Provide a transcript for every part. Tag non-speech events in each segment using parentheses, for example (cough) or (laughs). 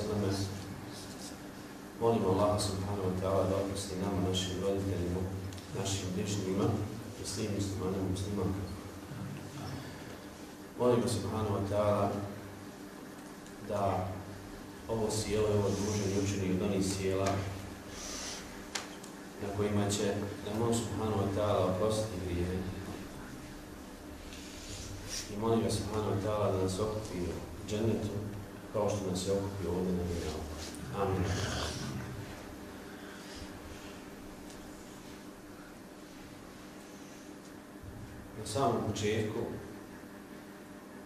sallam, molimo Allaha subhanahu wa ta'ala da oprosti nama, našim roditeljima, našim bližnjima i svim muslimanima muslimanima. Molimo subhanahu wa ta'ala da ovo sjelo i ovo druženje učini od onih sjela na kojima će nam on subhanahu wa ta'ala oprostiti grijeve i molim ga subhanahu wa ta'ala da nas okupi u džennetu kao što nas je okupio ovdje na dunjalu. Amin. Na samom početku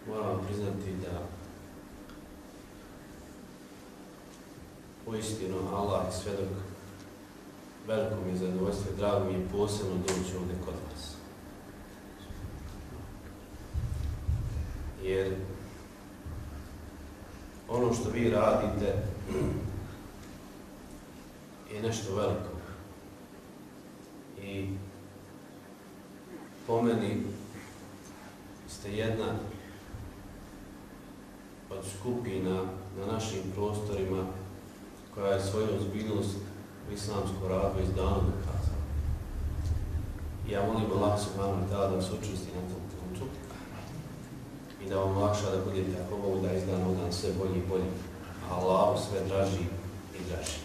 moram priznati da uistinu Allah i svedok veliko mi je zadovoljstvo i drago mi je posebno doći ovdje kod vas. jer ono što vi radite je nešto veliko. I po meni ste jedna od skupina na našim prostorima koja je svoju ozbiljnost u islamskom radu iz dana dokazala. Ja molim Allah subhanahu wa ta'ala da vas učusti na tom putu i da vam lakša da budete ako Bogu da iz dana u dan sve bolji i bolji, a Allahu sve draži i draži.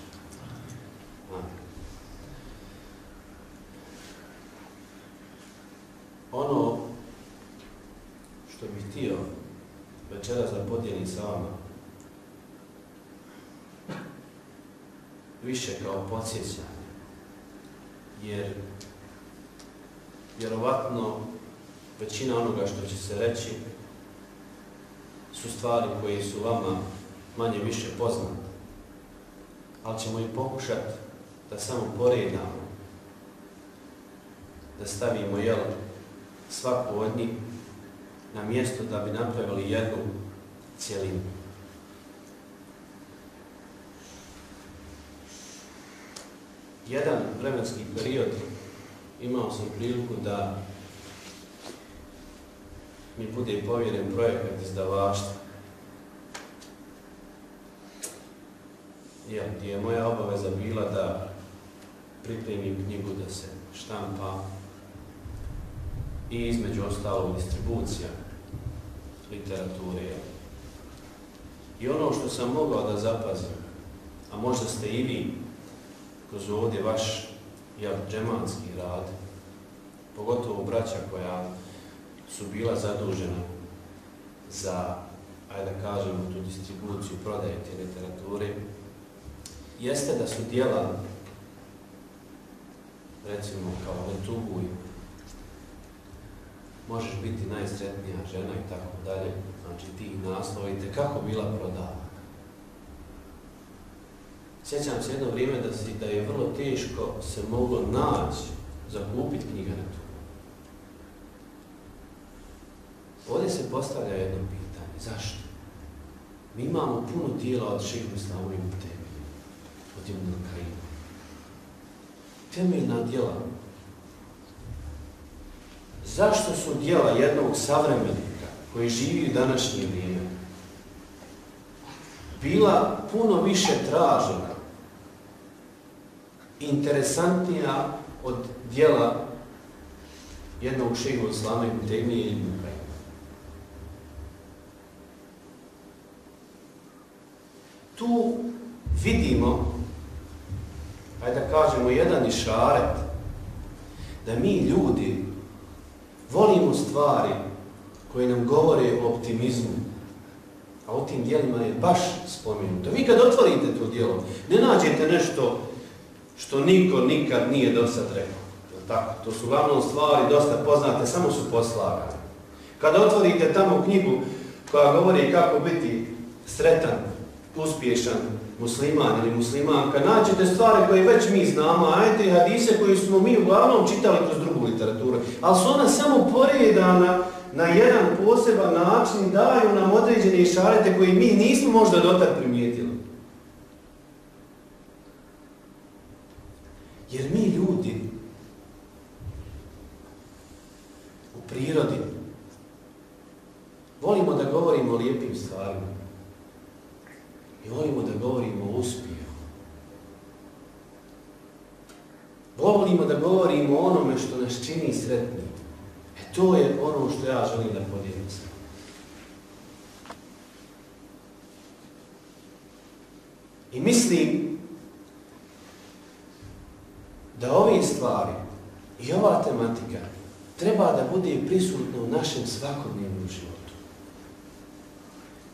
Ono što bih htio večeras da podijelim sa vama, više kao podsjećanje, jer vjerovatno većina onoga što će se reći su stvari koje su vama manje više poznate. Ali ćemo i pokušati da samo poredamo, da stavimo jel, svaku od njih na mjesto da bi napravili jednu cijelinu. Jedan vremenski period imao sam priliku da mi bude povjeren projekat izdavaštva. Ja, gdje je moja obaveza bila da pripremim knjigu da se štampa i između ostalog distribucija literature. I ono što sam mogao da zapazim, a možda ste i vi kroz ovdje vaš ja, džemanski rad, pogotovo braća koja su bila zadužena za, ajde da kažemo, tu distribuciju, prodaje te literature, jeste da su dijela, recimo kao Letubuj, možeš biti najsretnija žena i tako dalje, znači tih naslova i tekako bila prodava. Sjećam se jedno vrijeme da, si, da je vrlo teško se moglo naći, zakupiti knjiga na tu. Ovdje se postavlja jedno pitanje. Zašto? Mi imamo puno dijela od šehu islamu i tebi, od Ibn Kajima. Temeljna dijela. Zašto su dijela jednog savremenika koji živi u današnje vrijeme bila puno više tražena, interesantnija od dijela jednog šehu islama i tebi i Ibn Kajima? Tu vidimo, ajde da kažemo, jedan išaret, da mi ljudi volimo stvari koje nam govore o optimizmu, a o tim dijelima je baš spomenuto. Vi kad otvorite to dijelo, ne nađete nešto što niko nikad nije do sad rekao. Tako, to su uglavnom stvari dosta poznate, samo su poslagane. Kada otvorite tamo knjigu koja govori kako biti sretan uspješan musliman ili muslimanka, naćete stvari koje već mi znamo, ajte hadise koje smo mi uglavnom čitali kroz drugu literaturu, ali su ona samo poredana na jedan poseban način i daju nam određene išarete koje mi nismo možda dotad primijetili. Jer mi ljudi u prirodi volimo da govorimo o lijepim stvarima i volimo da govorimo o uspjehu. Volimo da govorimo o onome što nas čini sretnim. E to je ono što ja želim da podijelim I mislim da ove stvari i ova tematika treba da bude prisutna u našem svakodnevnom životu.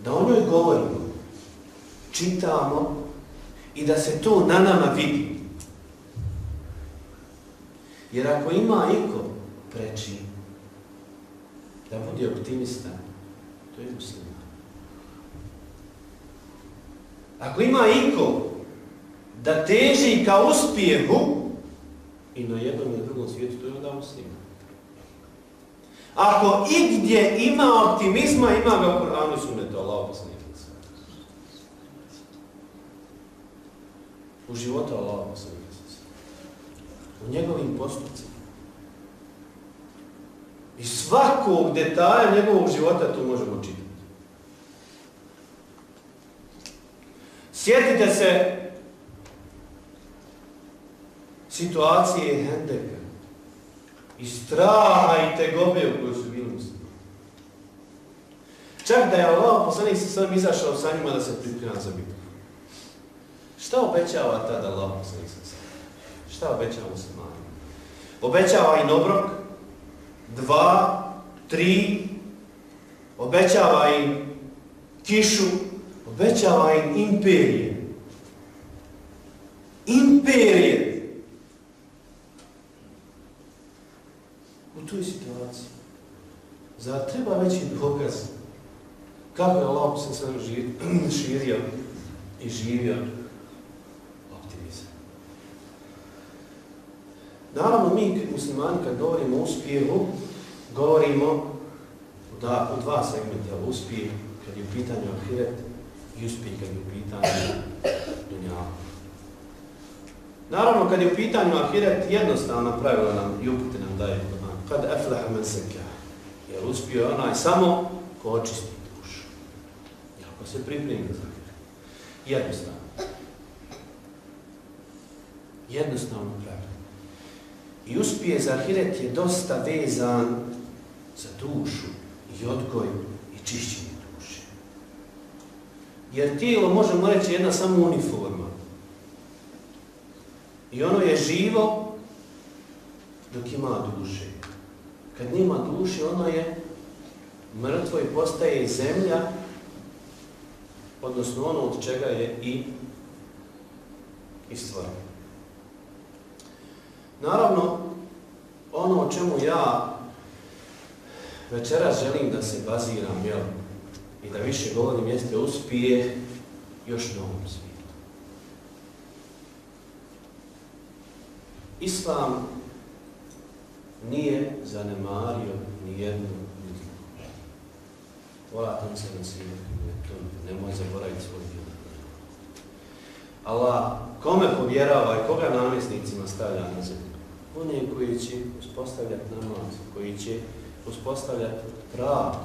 Da o njoj govorimo, čitamo i da se to na nama vidi. Jer ako ima iko preči da bude optimista, to je musliman. Ako ima iko da teži ka uspjehu i na jednom i na drugom svijetu, to je onda musliman. Ako igdje ima optimizma, ima ga u Koranu sunetu, Allah u životu Allaha u njegovim postupcima. I svakog detalja njegovog života tu možemo čitati. Sjetite se situacije Hendeka i straha i tegobe u kojoj su bili muslimi. Čak da je Allah poslanik sa svem izašao sa njima da se priprema za bitku. Šta obećava tada Allah Šta obećava muslimanima? Obećava im obrok, dva, tri, obećava im kišu, obećava im imperije. Imperije. U toj situaciji. Zar treba veći dokaz kako je Allah se širio i živio Naravno, mi muslimani kad govorimo o uspjehu, govorimo da u dva segmenta uspjeh kad je u pitanju ahiret i uspjeh kad je u pitanju dunjava. Naravno, kad je u pitanju ahiret, jednostavna pravila nam i upute nam daje Kad efleha men seka, jer uspio je onaj samo ko očisti dušu. I ako se pripremi za ahiret. Jednostavno. Jednostavno. I uspije za ahiret je dosta vezan za dušu i odgoj i čišćenje duše. Jer tijelo, možemo reći, jedna samo uniforma. I ono je živo dok ima duše. Kad nima duše, ono je mrtvo i postaje zemlja, odnosno ono od čega je i, i stvoreno. Naravno, ono o čemu ja večeras želim da se baziram jel, i da više govorim jeste uspije još na ovom svijetu. Islam nije zanemario ni jednu ljudsku. Volate se na svijetu, nemoj zaboraviti svoj djel. Allah kome povjerava i koga namjesnicima stavlja na zemlju? One koji će uspostavljati namaz, koji će uspostavljati pravdu.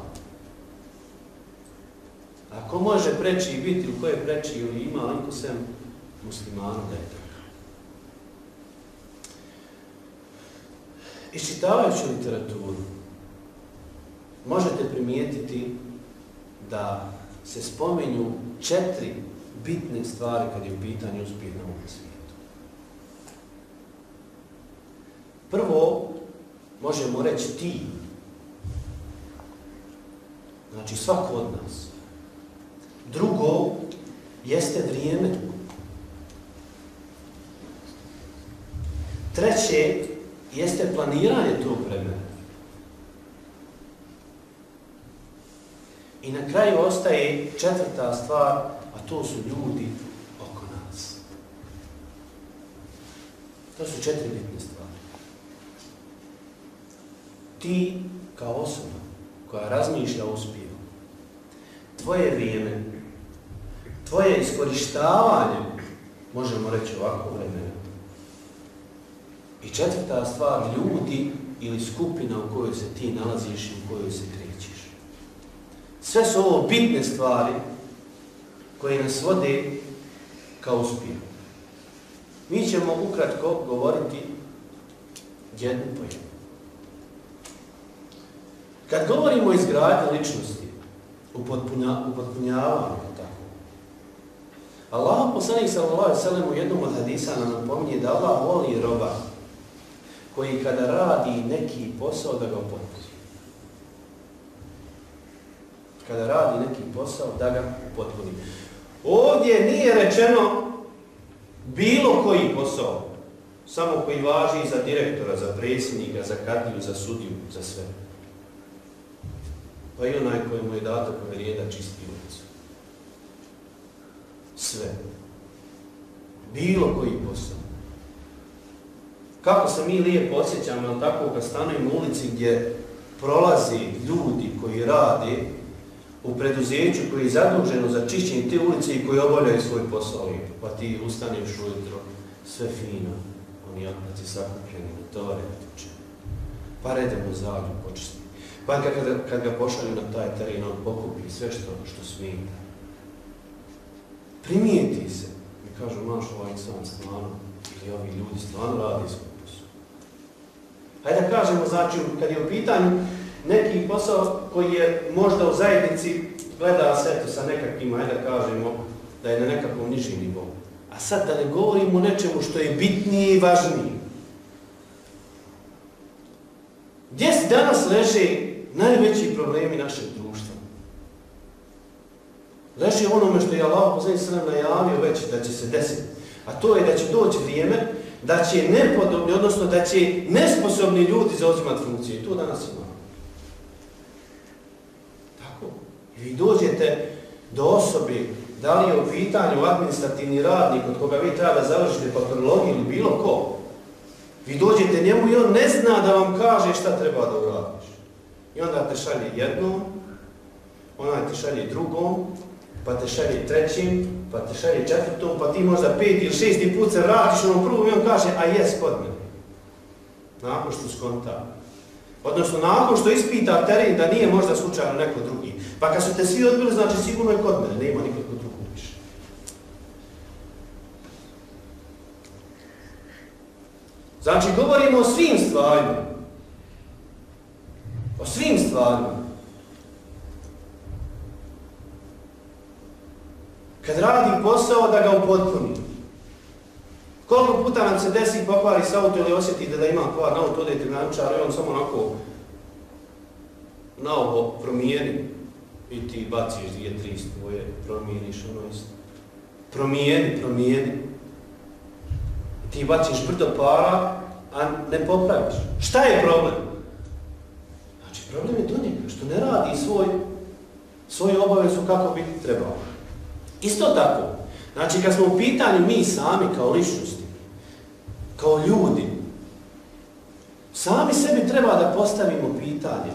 Ako može preći i biti u koje preći ili ima, ali sem muslimanu da je tako. Iščitavajući literaturu, možete primijetiti da se spominju četiri bitne stvari kad je u pitanju uspjeh na ovom svijetu. Prvo, možemo reći ti. Znači svako od nas. Drugo, jeste vrijeme. Treće, jeste planiranje tog vremena. I na kraju ostaje četvrta stvar, to su ljudi oko nas. To su četiri bitne stvari. Ti kao osoba koja razmišlja o uspjehu, tvoje vrijeme, tvoje iskorištavanje, možemo reći ovako vremena. I četvrta stvar, ljudi ili skupina u kojoj se ti nalaziš i u kojoj se krećeš. Sve su ovo bitne stvari koje nas vode kao uspjeh. Mi ćemo ukratko govoriti jednu po jednu. Kad govorimo o izgradnji ličnosti, upotpunjavanju, tako. Allah poslanik sallallahu sellem u jednom od hadisa nam napominje da Allah voli roba koji kada radi neki posao da ga upotpuni. Kada radi neki posao da ga upotpuni. Ovdje nije rečeno bilo koji posao, samo koji važi za direktora, za predsjednika, za kadiju, za sudiju, za sve. Pa i onaj koji mu je dato povjerijeda čisti ulicu. Sve. Bilo koji posao. Kako se mi lijepo osjećamo, ali tako kad stanujemo u ulici gdje prolazi ljudi koji rade u preduzeću koji je zaduženo za čišćenje te ulice i koji obavljaju svoj posao lijepo. Pa ti ustaneš ujutro, sve fino, oni otpaci sakupljeni, motore, pa redemo zađu počisti. Pa kad, kad ga pošalju na taj teren, on pokupi sve što, što smita. Primijeti se. Mi kažu, maš ovaj sam stvarno, ili ovi ljudi stvarno radi svoj posao. Hajde da kažemo, znači, kad je u pitanju neki posao koji je možda u zajednici gleda se eto sa nekakvim, hajde da kažemo, da je na nekakvom nižim nivou. A sad da ne govorimo o nečemu što je bitnije i važnije. Gdje se danas leže najveći problemi našeg društva. Leži onome što je Allah posljednji sallam najavio već da će se desiti. A to je da će doći vrijeme da će nepodobni, odnosno da će nesposobni ljudi zauzimati funkcije. I to danas ima. Tako. I vi dođete do osobe, da li je u pitanju administrativni radnik od koga vi treba da završite papirologiju ili bilo ko, vi dođete njemu i on ne zna da vam kaže šta treba da uradiš. I onda te šalje jednom, ona te šalje drugom, pa te šalje trećim, pa te šalje četvrtom, pa ti možda pet ili šesti put se vratiš onom prvom i on kaže, a jes kod mene. Nakon što skonta. Odnosno, nakon što ispita teren da nije možda slučajno neko drugi. Pa kad su te svi odbili, znači sigurno je kod mene, nema nikako drugog više. Znači, govorimo o svim stvarima. O svim stvarima. Kad radi posao da ga upotpuni. Koliko puta nam se desi pokvari s auto ili osjetite da ima kvar na auto, odete na učar i on samo onako na ovo promijeni i ti baciš dvije, tri svoje, promijeniš ono isto. Promijeni, promijeni. Ti baciš brdo para, a ne popraviš. Šta je problem? Problem je do njega, što ne radi svoj, svoju obavezu kako bi trebao. Isto tako, znači kad smo u pitanju mi sami kao ličnosti, kao ljudi, sami sebi treba da postavimo pitanje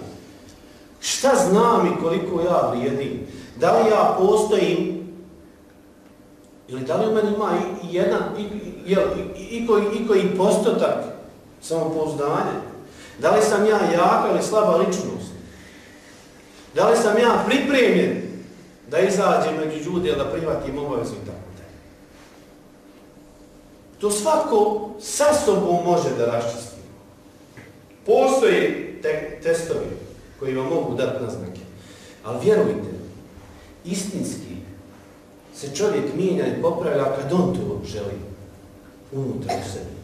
šta znam i koliko ja vrijedim, da li ja postojim ili da li u meni ima i, jedan, i, i, i, i, koji, postotak samopouzdanja, Da li sam ja jaka ili slaba ličnost? Da li sam ja pripremljen da izađem među ljude da prihvatim obavezu i tako da? To svako sa sobom može da raščisti. Postoje te testovi koji vam mogu dati naznake. Ali vjerujte, istinski se čovjek mijenja i popravlja kad on to želi unutra u sebi.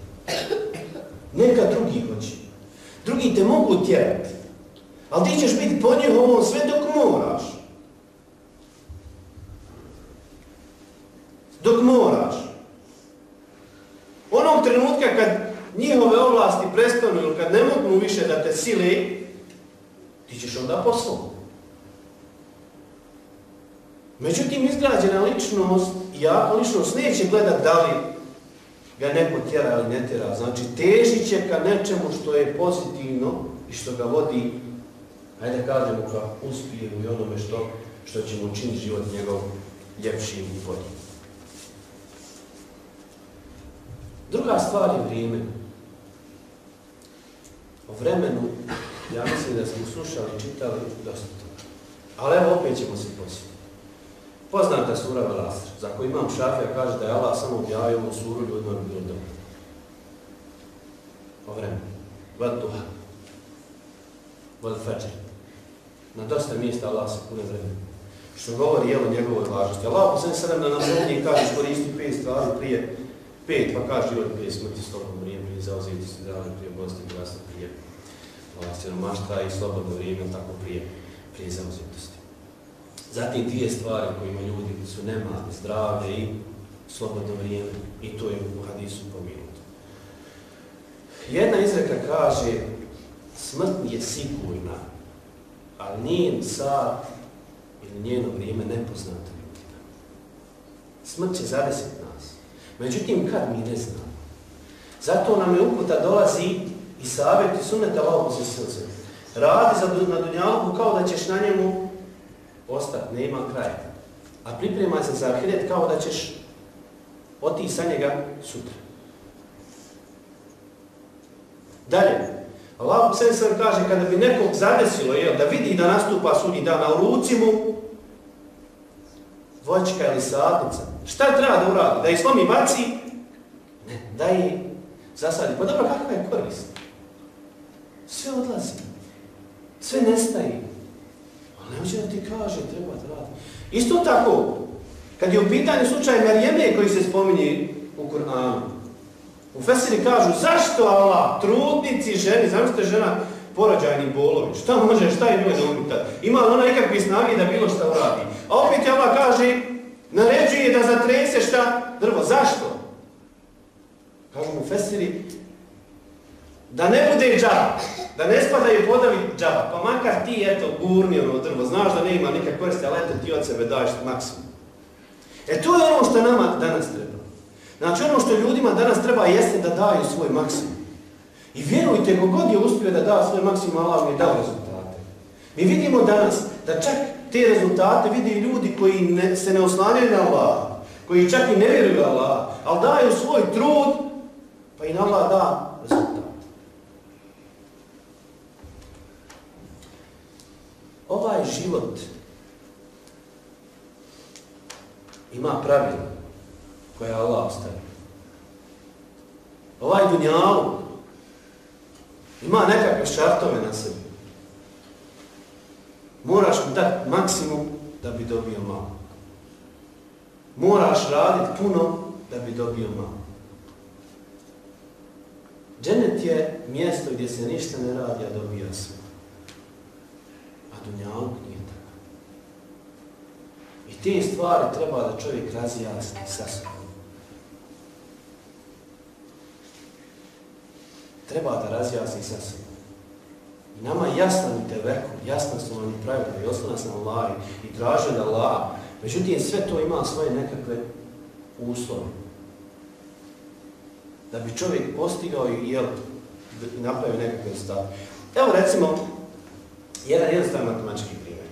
Neka drugi hoće. Drugi te mogu tjerati. Ali ti ćeš biti po njihovom sve dok moraš. Dok moraš. Onog trenutka kad njihove ovlasti prestanu ili kad ne mogu više da te sile, ti ćeš onda poslom. Međutim, izgrađena ličnost, jaka ličnost neće gledat da li ga neko tjera ili ne tjera. Znači, težit će ka nečemu što je pozitivno i što ga vodi, hajde kažemo, ka uspjehu i onome što, što će mu učiniti život njegov ljepšim i boljim. Druga stvar je vrijeme. O vremenu, ja mislim da smo slušali i čitali dosta toga. Ali evo opet ćemo se posjetiti. Poznata sura Velasr, za koju imam šafija, kaže da je Allah samo objavio ovu suru ljudima bi bilo dobro. O vremenu. Vad duha. Fađer. Na dosta mjesta Allah se pune vremena. Što govori je o njegovoj važnosti. Allah posljednje sedem na naslednji kaže koristi pet stvari prije pet, pa kaže život prije smrti, slobodno vrijeme, prije zauzeti zdravlje, prije bolesti, grasa, prije siromaštva i slobodno vrijeme, tako prije, prije zauzetosti. Zatim dvije stvari kojima ljudi su nemali, zdravlje i slobodno vrijeme. I to je u hadisu pominuto. Jedna izreka kaže, smrt je sigurna, ali njen sad ili njeno vrijeme nepoznato ljudima. Smrt će zadesiti nas. Međutim, kad mi ne znamo. Zato nam je uputa dolazi i savjet i suneta lao se. Radi za, na dunjalku kao da ćeš na njemu ostati, nema kraja. A pripremaj se za ahiret kao da ćeš otići sa njega sutra. Dalje, Allah sve kaže kada bi nekog zadesilo jel, da vidi da nastupa sudnji dan, a u ruci mu voćka ili sadnica. Šta treba da uradi? Da ih slomi baci? Ne, da ih zasadi. Pa dobro, kakva je korist? Sve odlazi. Sve nestaje. Ali neće da ti kaže, treba da radi. Isto tako, kad je u pitanju slučaj Marijeme koji se spominje u Kur'anu, u Fesiri kažu, zašto Allah, trudnici, ženi, zamislite žena, porođajni bolovi, šta može, šta je njoj da? Ima li ona nekakvi snagi da bilo šta uradi? A opet Allah kaže, naređuje da zatrese šta? Drvo. Zašto? Kažu mu Fesiri, da ne bude džaba, da ne spadaju podavi džaba, pa makar ti, eto, gurni ono drvo, znaš da ne ima nikak koriste, ali eto ti od sebe daješ maksimum. E to je ono što nama danas treba. Znači ono što ljudima danas treba jeste da daju svoj maksimum. I vjerujte, kogod je uspio da da svoj maksimum, Allah mi dao rezultate. Mi vidimo danas da čak te rezultate vidi ljudi koji se ne oslanjaju na Allah, koji čak i ne vjeruju Allah, ali daju svoj trud, pa i na Allah da rezultat. Ovaj život ima pravila koje Allah ostavio. Ovaj dunjalu ima nekakve šartove na sebi. Moraš mu dati maksimum da bi dobio malo. Moraš raditi puno da bi dobio malo. Dženet je mjesto gdje se ništa ne radi, a dobija sve. A dunjaluk nije tako. I te stvari treba da čovjek razjasni sa sobom. Treba da razjasni sa sobom. I nama je jasan i teveku, jasno su vam i pravila i osnovna sam Allah i traže da Allah. Međutim, sve to ima svoje nekakve uslove. Da bi čovjek postigao i jel, napravio nekakve stav. Evo recimo, jedan jednostavan matematički primjer.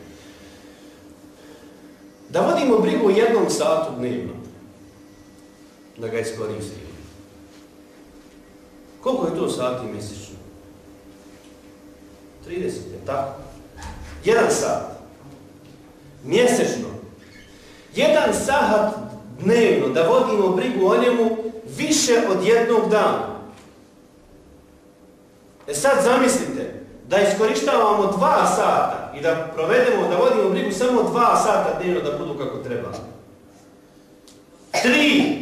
Da vodimo brigu u jednom satu dnevno, da ga iskoristimo. Koliko je to sati mjesečno? 30, je tako? Jedan sat. Mjesečno. Jedan sat dnevno da vodimo brigu o njemu više od jednog dana. E sad zamislite da iskorištavamo dva sata i da provedemo, da vodimo brigu samo dva sata dnevno da budu kako treba. Tri.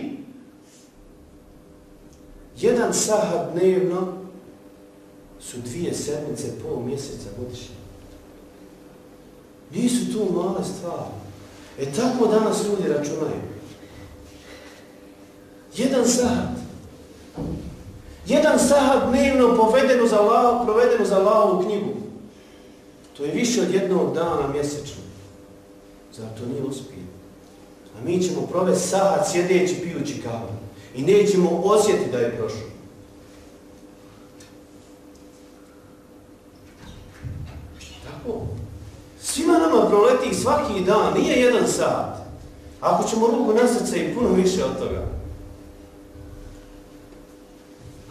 Jedan sat dnevno su dvije sedmice, pol mjeseca godišnje. Nisu tu male stvari. E tako danas ljudi računaju. Jedan sat. Jedan sat dnevno povedeno za lao, provedeno za lavu knjigu. To je više od jednog dana mjesečno. Zar to nije uspije? A mi ćemo provesti sahat sjedeći pijući kavu. I nećemo osjetiti da je prošlo. Tako. Svima nama proleti svaki dan, nije jedan sat. Ako ćemo ruku na srce i puno više od toga.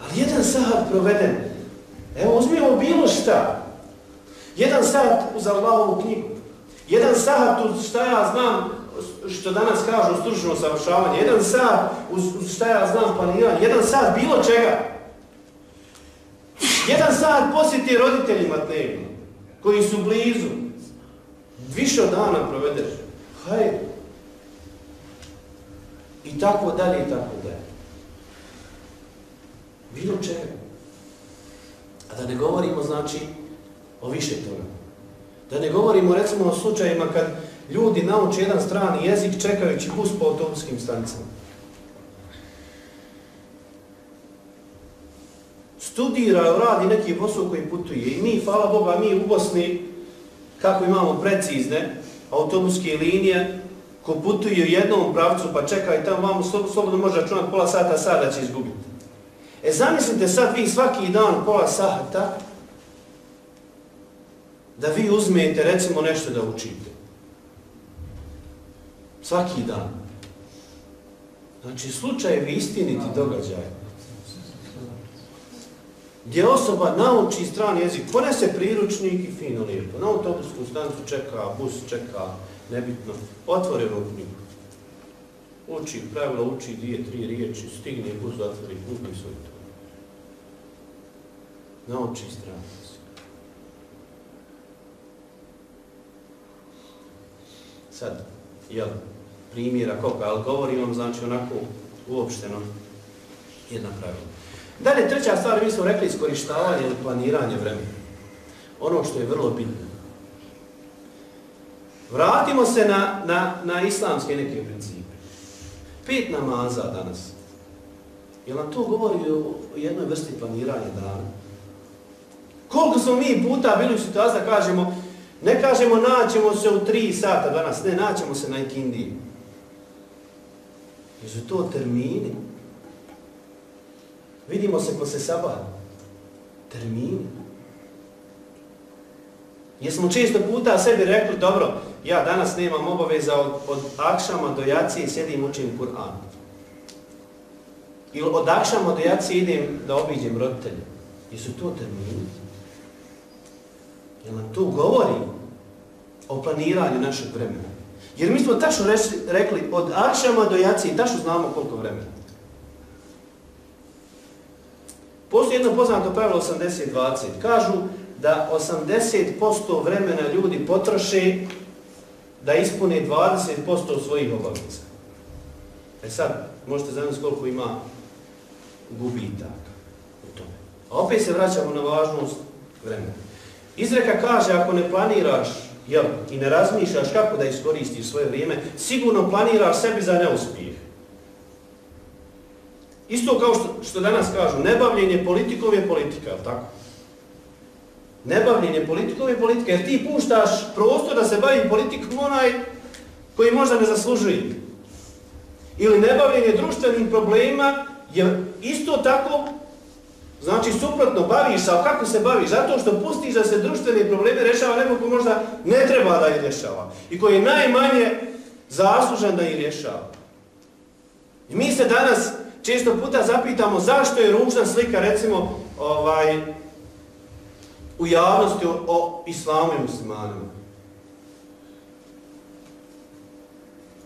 Ali jedan sat proveden. Evo, uzmimo bilo šta. Jedan sat uz Allahovu knjigu. Jedan sat uz šta ja znam, što danas kažu stručno savršavanje. Jedan sat uz, uz šta ja znam planiranje. Jedan sat bilo čega. Jedan sat posjeti roditeljima dnevno, koji su blizu. Više od dana provedeš. Hajde. I tako dalje, i tako dalje. Bilo čega. A da ne govorimo, znači, o više toga. Da ne govorimo, recimo, o slučajima kad ljudi nauče jedan strani jezik čekajući bus po autobuskim stanicama. Studira, radi neki posao koji putuje i mi, hvala Boga, mi u Bosni, kako imamo precizne autobuske linije, ko putuje u jednom pravcu pa čeka i tamo vam slobodno može računati pola sata, sada će izgubiti. E zamislite sad vi svaki dan pola sata da vi uzmete recimo nešto da učite. Svaki dan. Znači slučajevi istiniti događaj. Gdje osoba nauči strani jezik, ponese priručnik i fino lijepo. Na autobusku stanicu čeka, bus čeka, nebitno. Otvori ovu. Uči, pravilo uči dvije, tri riječi, stigne bus, zatvori, kupi svoj to. Nauči strani jezik. Sad, jel, primjera koga, ali govorim vam, znači, onako uopšteno jedna pravila. Dalje, treća stvar, mi smo rekli iskorištavanje ili planiranje vremena. Ono što je vrlo bitno. Vratimo se na, na, na islamske neke principe. Pet namaza danas. Jel nam to govori o jednoj vrsti planiranja dana? Koliko smo mi puta bili u situaciji da kažemo, ne kažemo naćemo se u tri sata danas, ne, naćemo se na ikindiji. Jesu to termini? Vidimo se ko se sabah. Termini. Jesmo često puta sebi rekli, dobro, ja danas nemam obaveza od, od akšama do jacije sjedim učim Kur'an. Ili od akšama do jacije idem da obiđem roditelje. Jesu to termini? Jel nam to govori o planiranju našeg vremena? Jer mi smo tačno rekli, od akšama do jacije, tačno znamo koliko vremena. Postoji jedno poznato pravilo 80-20. Kažu da 80% vremena ljudi potroše da ispune 20% svojih obaveza. E sad, možete zamisliti koliko ima gubitaka u tome. A opet se vraćamo na važnost vremena. Izreka kaže, ako ne planiraš jel, i ne razmišljaš kako da iskoristiš svoje vrijeme, sigurno planiraš sebi za neuspjeh. Isto kao što, što danas kažu, nebavljenje politikom je politika, tako? Nebavljenje politikom je politika, jer ti puštaš prostor da se bavi politikom onaj koji možda ne zaslužuje. Ili nebavljenje društvenim problema je isto tako, znači suprotno, baviš se, ali kako se baviš? Zato što pustiš da se društvene probleme rešava neko ko možda ne treba da ih rješava. I koji je najmanje zaslužan da ih rješava. I mi se danas često puta zapitamo zašto je ružna slika, recimo, ovaj, u javnosti o, o islamu i muslimanima.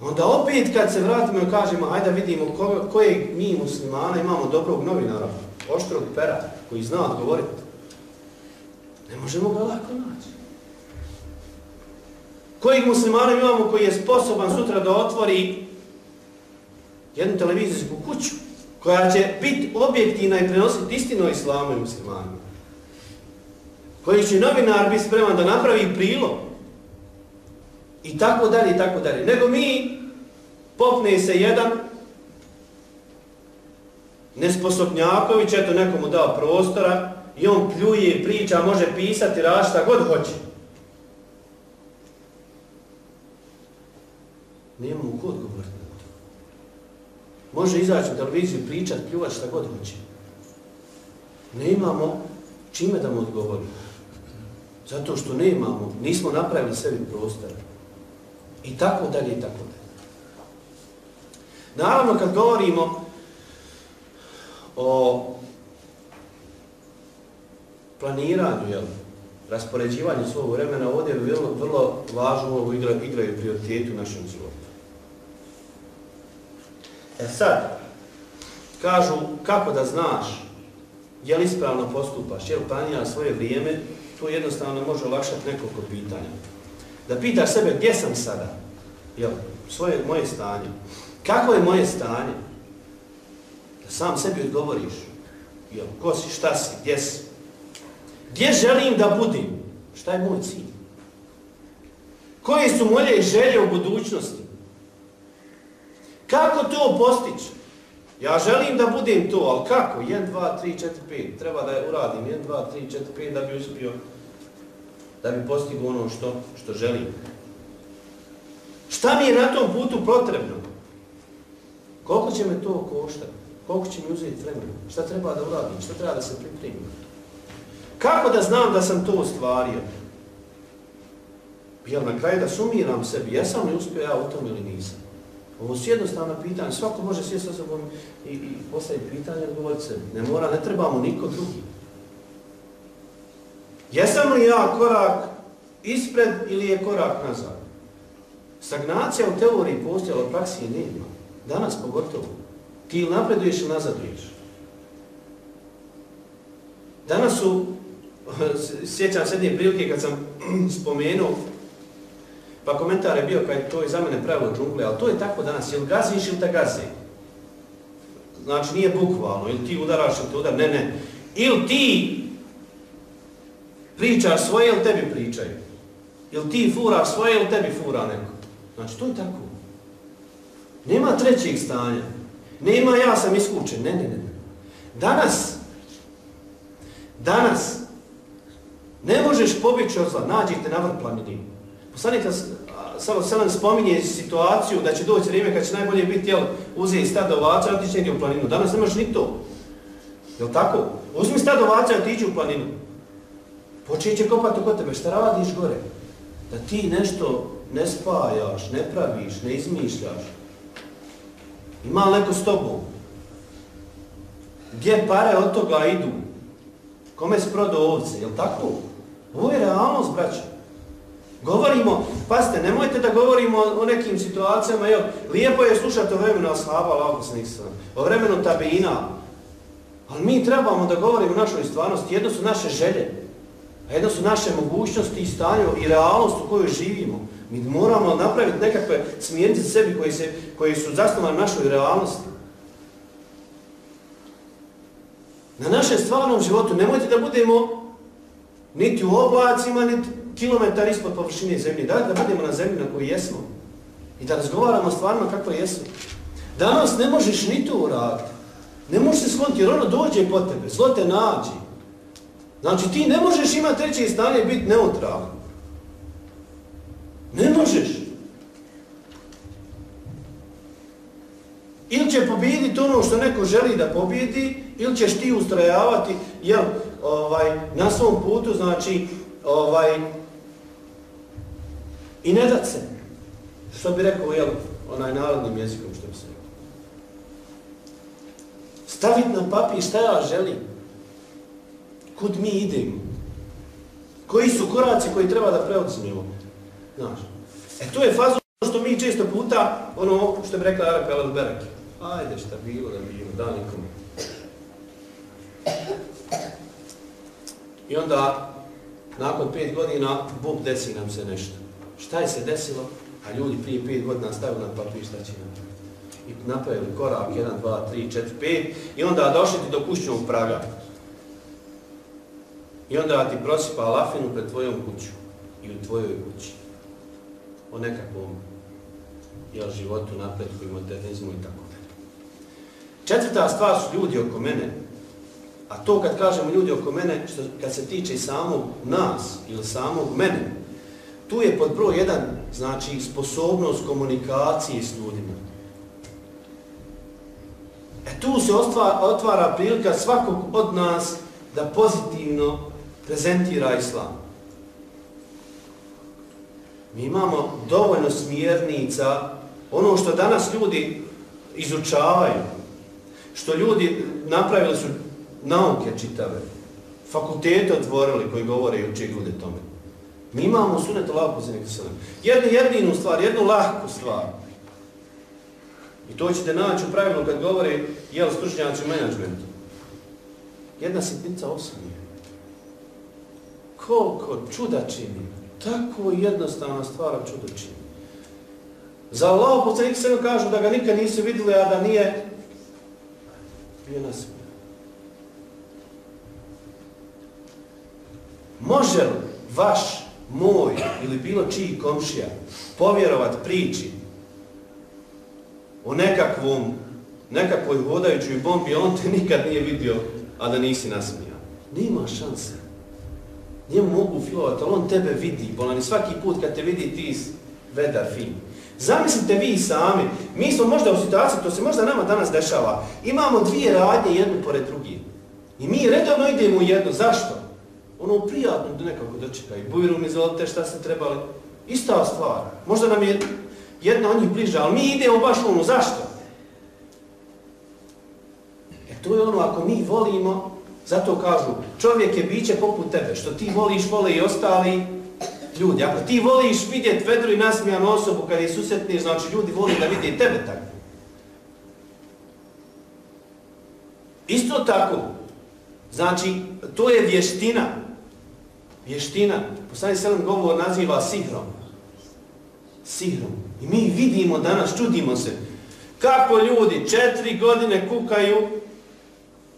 Onda opet kad se vratimo i kažemo, ajde vidimo ko, kojeg mi muslimana imamo dobrog novinara, oštrog pera, koji zna odgovoriti. Ne možemo ga lako naći. Kojeg muslimana imamo koji je sposoban sutra da otvori jednu televizijsku kuću koja će biti objektivna i prenositi istinu islamu i muslimanima. Koji će novinar biti spreman da napravi prilog. I tako dalje, i tako dalje. Nego mi popne se jedan nesposobnjaković, eto nekomu dao prostora i on pljuje, priča, može pisati, rašta god hoće. Nemamo ko odgovoriti na to. Može izaći u televiziju, pričat, pljuvat šta god hoće. Nemamo čime da mu odgovorimo. Zato što nemamo, nismo napravili sebi prostor. I tako dalje, i tako dalje. Naravno, kad govorimo o planiranju, jel, raspoređivanju svog vremena, ovdje je vrlo, vrlo važno ulogu igra, igraju prioriteti u našem životu. E sad, kažu kako da znaš je ispravno postupaš, je li planiraš svoje vrijeme, to jednostavno može olakšati nekoliko pitanja. Da pitaš sebe gdje sam sada, jel, svoje, moje stanje, kako je moje stanje, da sam sebi odgovoriš, jel, ko si, šta si, gdje si, gdje želim da budim, šta je moj cilj, koje su moje želje u budućnosti, kako to postići, ja želim da budem to, ali kako? 1, 2, 3, 4, 5. Treba da je uradim 1, 2, 3, 4, 5 da bi uspio, da bi postigo ono što, što želim. Šta mi je na tom putu potrebno? Koliko će me to koštati? Koliko će mi uzeti vremena? Šta treba da uradim? Šta treba da se pripremim? Kako da znam da sam to ostvario? Jel na kraju da sumiram sebi, jesam li uspio ja u tom ili nisam? Ovo su jednostavna pitanja, svako može sjeti sa sobom i, i postaviti pitanje odgovoriti se. Ne mora, ne trebamo niko drugi. Jesam li ja korak ispred ili je korak nazad? Stagnacija u teoriji postoji, ali praksi nema. Danas pogotovo. Ti ili napreduješ ili nazaduješ. Danas su, (laughs) sjećam se jedne prilike kad sam (clears throat) spomenuo Pa komentar je bio kad to je za mene pravilo džungle, ali to je tako danas, jel gaziš ili te gazi? Znači nije bukvalno, ili ti udaraš ili te udar, ne, ne. Ili ti pričaš svoje ili tebi pričaju. Ili ti furaš svoje ili tebi fura neko. Znači to je tako. Nema trećeg stanja. Nema ja sam iskučen, ne, ne, ne. Danas, danas, ne možeš pobjeći od zla, nađite na vrh planinu. Poslanik samo selam spominje situaciju da će doći vrijeme kad će najbolje biti jel, uzeti stado ovaca i otići u planinu. Danas nemaš ni to. Jel tako? Uzmi stado ovaca i otići u planinu. Počeće će kopati kod tebe. Šta radiš gore? Da ti nešto ne spajaš, ne praviš, ne izmišljaš. Ima neko s tobom? Gdje pare od toga idu? Kome si prodao ovce? Jel tako? Ovo je realnost, braća. Govorimo, pazite, nemojte da govorimo o nekim situacijama, jel, lijepo je slušati o vremenu ashaba, o vremenu tabina, ali mi trebamo da govorimo o našoj stvarnosti, jedno su naše želje, a jedno su naše mogućnosti i stanje i realnost u kojoj živimo. Mi moramo napraviti nekakve smjernice sebi koji, se, koji su zasnovani na našoj realnosti. Na našem stvarnom životu nemojte da budemo niti u oblacima, niti kilometar ispod površine zemlje, da, da budemo na zemlji na kojoj jesmo i da razgovaramo stvarno kako jesu. Danas ne možeš ni to uraditi. Ne možeš se skloniti jer ono dođe po tebe, zlo te nađi. Znači ti ne možeš imati treće stanje i biti neutralan. Ne možeš. Ili će pobijediti ono što neko želi da pobijedi, ili ćeš ti ustrajavati jel, ovaj, na svom putu, znači, ovaj, I ne dat se. Što bi rekao, jel, onaj narodnim jezikom što bi se rekao. Staviti na papir šta ja želim. Kud mi idemo. Koji su koraci koji treba da preodzimimo. Znaš. E to je fazo što mi često puta, ono što bi rekla Araka Al-Berek. Ajde šta bilo da bilo, da. I onda, nakon pet godina, Bog desi nam se nešto. Šta je se desilo? A ljudi prije pet godina stavili na papir šta će. I napravili korak 1, 2, 3, 4, 5 i onda došli ti do kućnog praga. I onda ti prosipa lafinu pred tvojom kuću i u tvojoj kući. O nekakvom jel, životu, napretku i modernizmu i tako dalje. Četvrta stvar su ljudi oko mene. A to kad kažemo ljudi oko mene, što kad se tiče samog nas ili samog mene, tu je pod broj jedan znači sposobnost komunikacije s ljudima. E tu se otvara prilika svakog od nas da pozitivno prezentira islam. Mi imamo dovoljno smjernica, ono što danas ljudi izučavaju, što ljudi napravili su nauke čitave, fakultete otvorili koji govore i uče ljude tome. Mi imamo sunet Allahu za Jednu jedinu stvar, jednu lahku stvar. I to ćete naći u pravilu kad govore jel stručnjaci u menadžmentu. Jedna sitnica osmije. Koliko čuda čini. Tako jednostavna stvar čudo čini. Za Allah poslanik se kažu da ga nikad nisu vidjeli, a da nije bio nasmijan. Može li vaš, moj ili bilo čiji komšija povjerovat priči o nekakvom, nekakvoj hodajućoj bombi, on te nikad nije vidio, a da nisi nasmijan. Nima šanse. Njemu mogu filovati, ali on tebe vidi, bolan, i svaki put kad te vidi ti vedar fin. Zamislite vi sami, mi smo možda u situaciji, to se možda nama danas dešava, imamo dvije radnje jednu pored drugi. I mi redovno idemo u jednu, zašto? Ono prijatno da nekako dočekaju, bujru mi zvolite šta ste trebali. Ista stvar, možda nam je jedna od njih bliža, ali mi idemo baš ono, zašto? E to je ono, ako mi volimo, zato kažu, čovjek je biće poput tebe, što ti voliš, vole i ostali ljudi. Ako ti voliš vidjeti vedru i nasmijanu osobu kad je susretniš, znači ljudi voli da vidi tebe tako. Isto tako, znači, to je vještina. Vještina. Poslani Selim govor naziva sihrom. Sihrom. I mi vidimo danas, čudimo se, kako ljudi četiri godine kukaju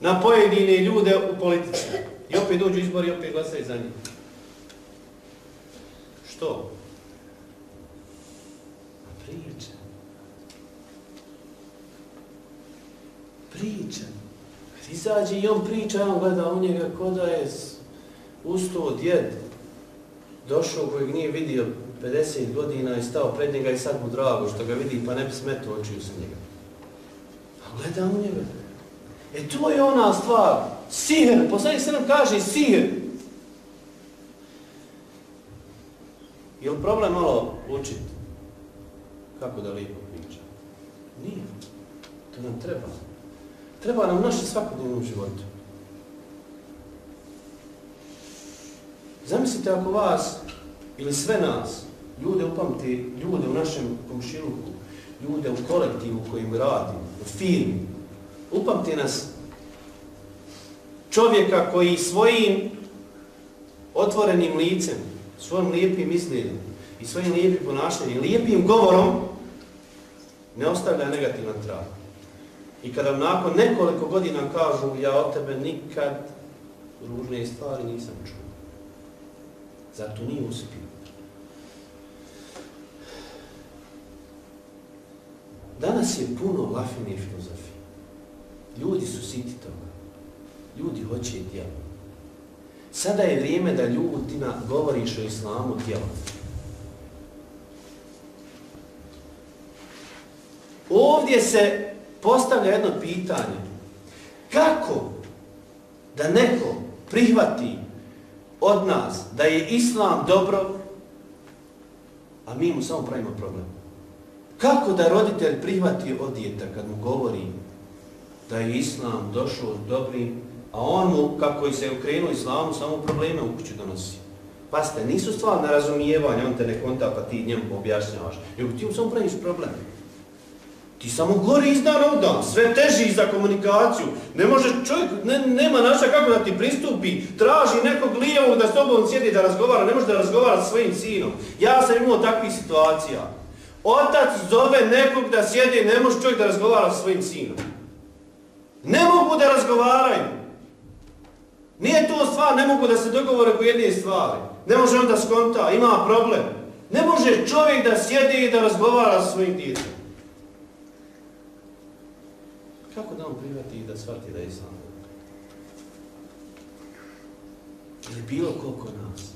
na pojedine ljude u politici. I opet dođu izbori i opet glasaju za njih. Što? Priča. Priča. Kad izađe i on priča, on gleda u njega ko da je ustao djed, došao kojeg nije vidio 50 godina i stao pred njega i sad mu drago što ga vidi pa ne bi smetao očiju sa njega. A gleda u njega. E to je ona stvar. Sihr, poslanik se nam kaže sihr. Je li problem malo učiti kako da lijepo priča? Nije. To nam treba. Treba nam naše svakodnevnom životu. Zamislite ako vas ili sve nas, ljude upamti, ljude u našem komšiluku, ljude u kolektivu kojim radim, u firmi, upamti nas čovjeka koji svojim otvorenim licem, svojim lijepim mišljenjem i svojim lijepim ponašanjem, lijepim govorom ne ostavlja negativan trag. I kada nakon nekoliko godina kažu ja od tebe nikad ružne stvari nisam čuo. Zato nije uspio. Danas je puno lafine filozofije. Ljudi su siti toga. Ljudi hoće djelo. Sada je vrijeme da ljudima govoriš o islamu djelo. Ovdje se postavlja jedno pitanje. Kako da neko prihvati od nas da je islam dobro, a mi mu samo pravimo problem? Kako da roditelj prihvati od kad mu govori da je islam došao dobrim, a on mu, kako se je ukrenuo islamu, samo probleme u kuću donosi. Pazite, nisu stvar na razumijevanje, on te ne konta pa ti njemu objašnjavaš, nego ti mu samo praviš problem. Ti samo gori iz dana u dan, sve teži za komunikaciju. Ne može čovjek, nema naša kako da ti pristupi, traži nekog lijevog da s tobom sjedi da razgovara, ne može da razgovara sa svojim sinom. Ja sam imao takvih situacija. Otac zove nekog da sjedi ne može čovjek da razgovara sa svojim sinom. Ne mogu da razgovaraju. Nije to stvar, ne mogu da se dogovore oko jedne stvari. Ne može on da skonta, ima problem. Ne može čovjek da sjedi i da razgovara sa svojim djetom. Kako da on primati i da shvati da je sam? Ili bilo koliko nas?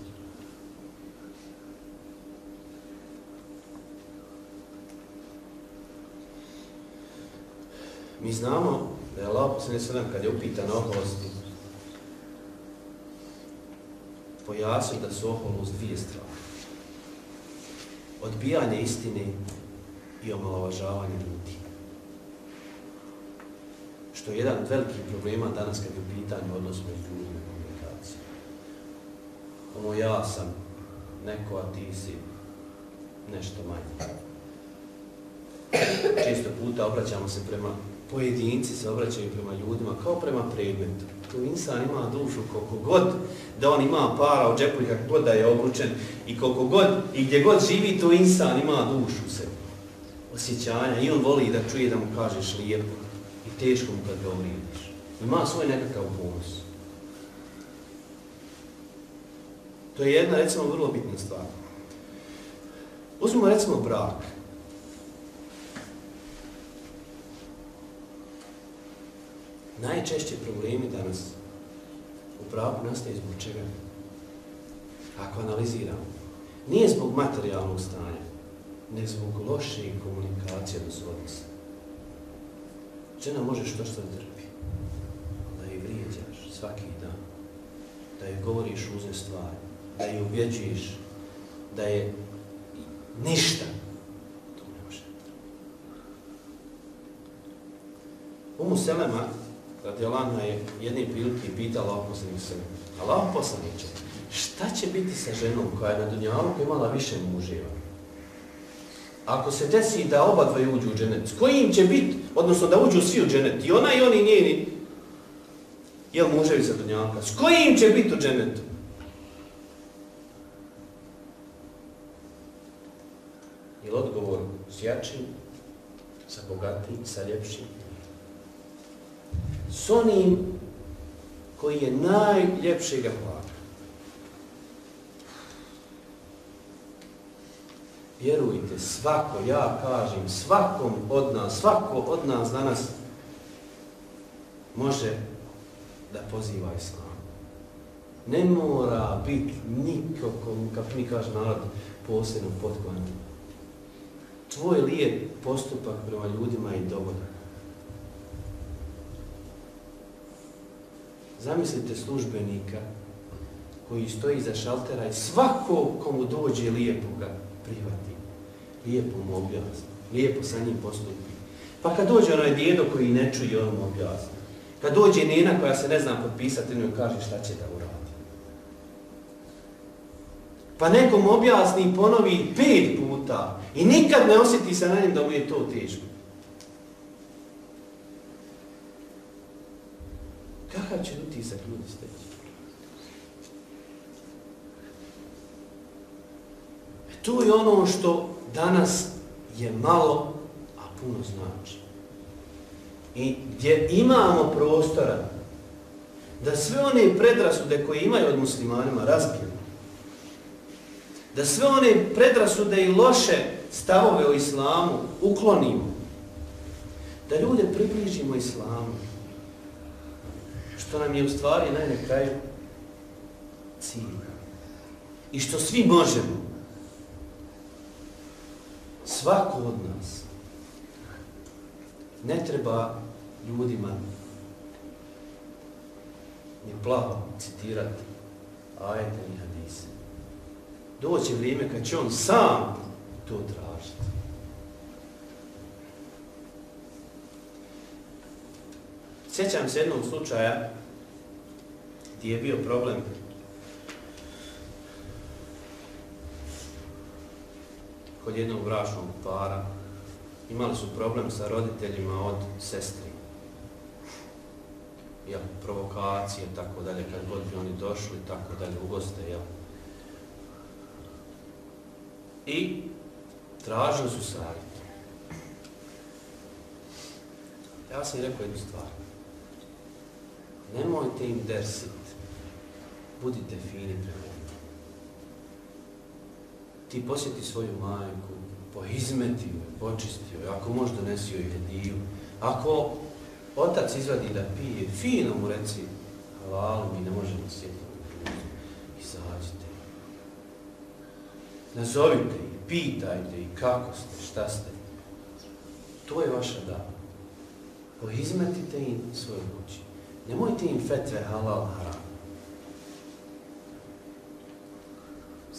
Mi znamo da je Allah posljednje kad je upitan oholosti pojasnio da su oholost dvije strane. Odbijanje istine i omalovažavanje ljudi. Što je jedan od velikih problema danas kad je u pitanju odnos među ljudima i. Ono ja sam neko, a ti si nešto manje. Često puta obraćamo se prema pojedinci se obraćaju prema ljudima kao prema predmetu. Tu insan ima dušu koliko god da on ima para u džepu i kako god da je obručen i koliko god i gdje god živi tu insan ima dušu se osjećanja i on voli da čuje da mu kažeš lijepo i teško mu kad ga uvrijediš. Ima svoj nekakav bonus. To je jedna, recimo, vrlo bitna stvar. Uzmimo, recimo, brak. Najčešće problemi danas u braku nastaje zbog čega? Ako analiziramo, nije zbog materijalnog stanja, nego zbog loše komunikacije do odnosa. Žena može što što da trpi, da je vrijeđaš svaki dan, da je govoriš uze stvari, da je ubjeđuješ, da je ništa. To ne može. Umu Selema, radi Alana je jedne prilike pitala Allah poslanik sve. Allah poslaniče, šta će biti sa ženom koja je na Dunjalu imala više muževa? Ako se desi da oba dvoje uđu u dženet, s kojim će biti, odnosno da uđu svi u dženet, i ona i oni njeni, jel muževi za Dunjalka, s kojim će biti u dženetu? Jel odgovor s jačim, sa bogatim, sa ljepšim? S onim koji je najljepšega plaka. Vjerujte, svako, ja kažem, svakom od nas, svako od nas danas može da poziva islam. Ne mora biti nikako, kako mi kaže narod, posebno potkovan. Tvoj lijep postupak prema ljudima je dovoljan. Zamislite službenika koji stoji za šaltera i svako komu dođe lijepo ga prihvati. Lijepo mu objasni. Lijepo sa njim postupi. Pa kad dođe onaj djedo koji ne čuje, on mu objasni. Kad dođe nena koja se ne zna potpisati, on kaže šta će da uradi. Pa nekom objasni i ponovi pet puta i nikad ne osjeti se na njim da mu je to teško. Kakav će utisak ljudi steći? E to je ono što danas je malo, a puno znači. I gdje imamo prostora da sve one predrasude koje imaju od muslimanima razbijemo. Da sve one predrasude i loše stavove o islamu uklonimo. Da ljude približimo islamu što nam je u stvari naj cilj. I što svi možemo, svako od nas, ne treba ljudima ni plavo citirati ajete ni hadise. Doće vrijeme kad će on sam to tražiti. Sjećam se jednog slučaja gdje je bio problem kod jednog bračnog para. Imali su problem sa roditeljima od sestri. Jel, provokacije, tako dalje, kad god bi oni došli, tako dalje, u goste, jel. I tražili su savjet. Ja sam rekao jednu stvar. Nemojte im dersiti budite fini prema. Ti posjeti svoju majku, poizmeti joj, počisti joj, ako možda donesi joj hediju. Ako otac izvadi da pije, fino mu reci, halal, mi ne možemo sjetiti izađite. Nazovite ih, pitajte ih kako ste, šta ste. To je vaša dava. Poizmetite im svoje kući. Nemojte im fetve halal haram.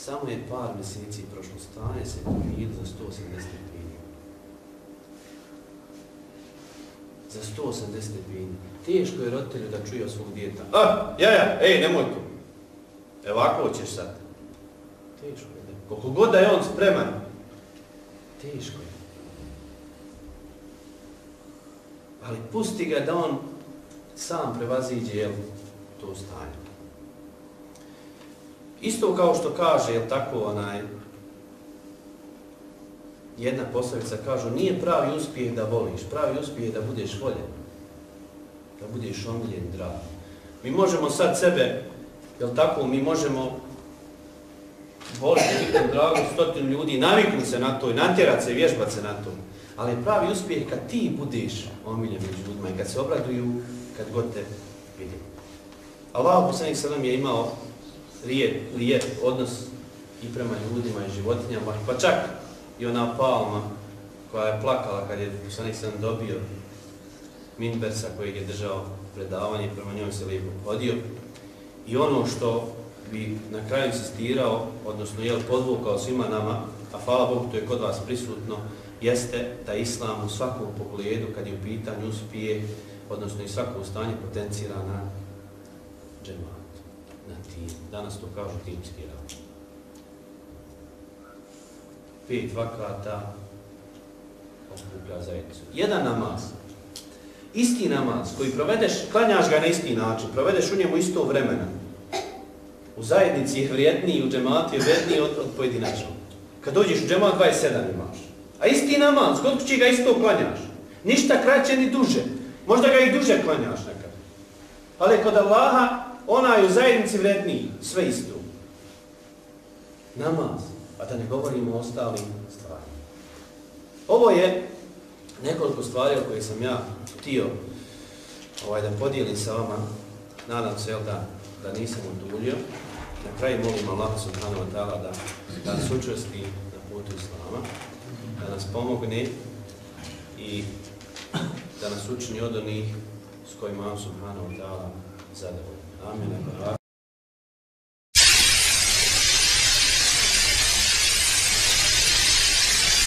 Samo je par mjeseci prošlo stanje se promijenilo za 180 stepeni. Za 180 stepeni. Teško je roditelju da čuje od svog djeta. A, ja, ja, ej, nemoj tu. E, ovako ćeš sad. Teško je. Koliko god da je on spreman, teško je. Ali pusti ga da on sam prevaziđe to stanje. Isto kao što kaže, jel tako, onaj, jedna poslovica kažu, nije pravi uspjeh da voliš, pravi uspjeh je da budeš voljen, da budeš omiljen, drag. Mi možemo sad sebe, jel tako, mi možemo voliti nekom dragom stotinu ljudi, naviknu se na to i natjerat se, vježbat se na to. Ali pravi uspjeh kad ti budeš omiljen među ljudima i kad se obraduju, kad god te vidi. Allah poslanik sallam je imao lijep, lijep odnos i prema ljudima i životinjama, pa čak i ona palma koja je plakala kad je poslanik sallam dobio minber sa kojeg je držao predavanje, prema njoj se lijepo hodio. I ono što bi na kraju insistirao, odnosno je podvukao svima nama, a hvala Bogu to je kod vas prisutno, jeste da Islam u svakom pogledu, kad je u pitanju uspije, odnosno i svako stanje potencira na džemat, na tim. Danas to kažu timski rad. Pet vakata okuplja zajednicu. Jedan namaz, isti namaz koji provedeš, klanjaš ga na isti način, provedeš u njemu isto vremena, u zajednici je vrijedniji, u džematu je vrijedniji od, od pojedinačnog. Kad dođeš u džemat, 27 imaš. A isti namaz, kod kući ga isto klanjaš. Ništa kraće ni duže. Možda ga i duže klanjaš nekad. Ali kod Allaha, ona je u zajednici vredniji, sve isto. Namaz, a da ne govorimo o ostalim stvarima. Ovo je nekoliko stvari o kojih sam ja htio ovaj, da podijelim sa vama. Nadam se da, da nisam oduljio. Na kraju molim Allah subhanahu wa ta'ala da, da nas učvrsti na putu Islama, da nas pomogne i da nas učini od onih s kojima Allah subhanahu wa ta'ala zadovoljni. Amin.